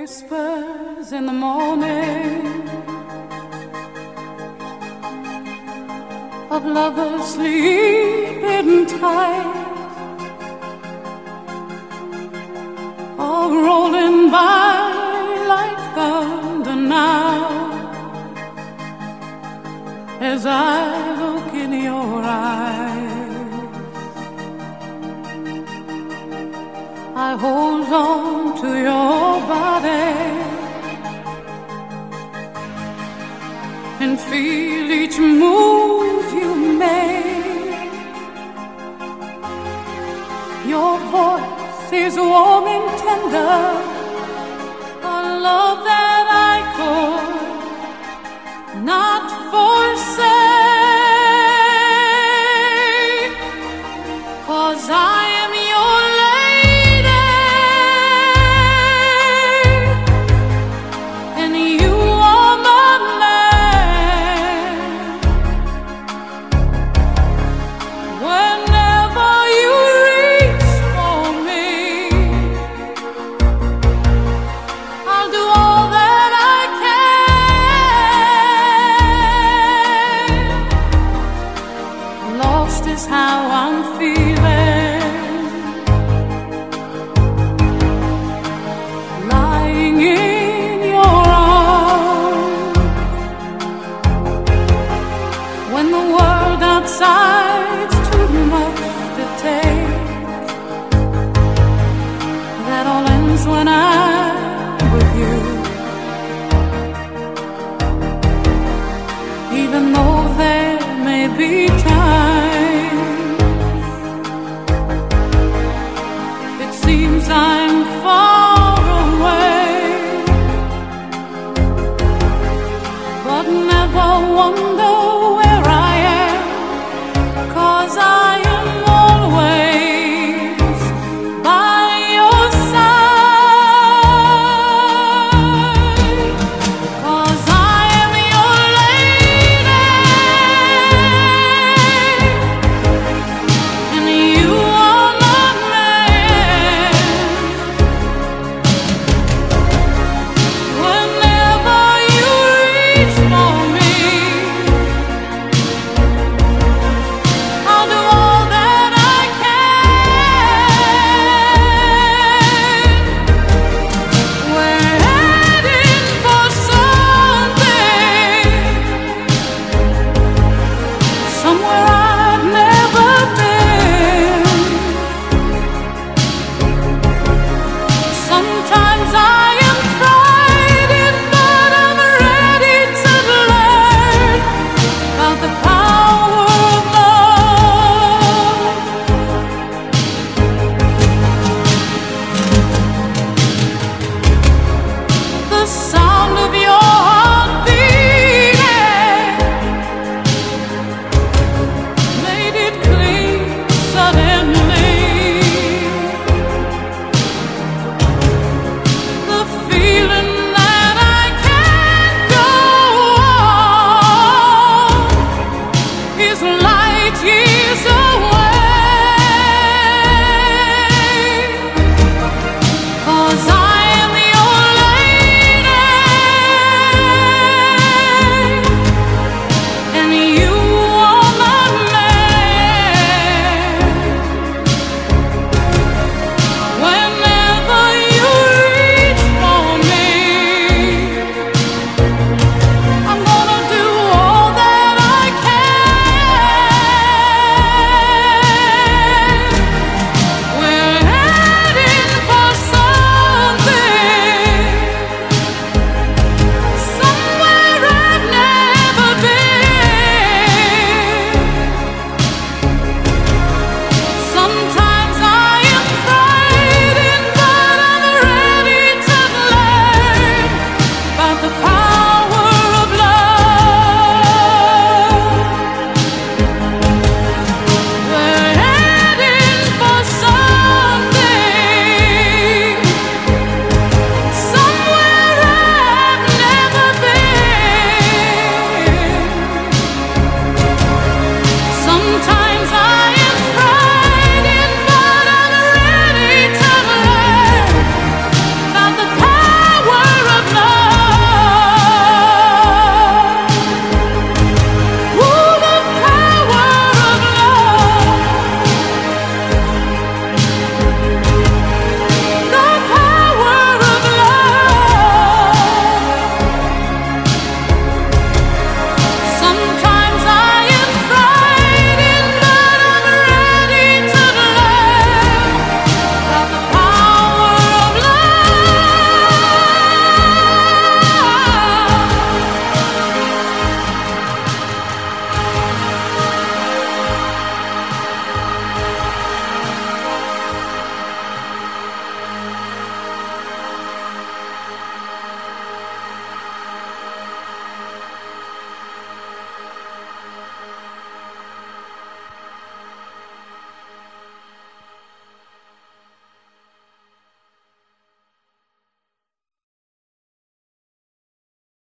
whispers in the morning of lovers sleeping tight, all rolling by like thunder now as I look in your eyes. I hold on to your body and feel each move you make. Your voice is warm and tender. I love that. when I this life.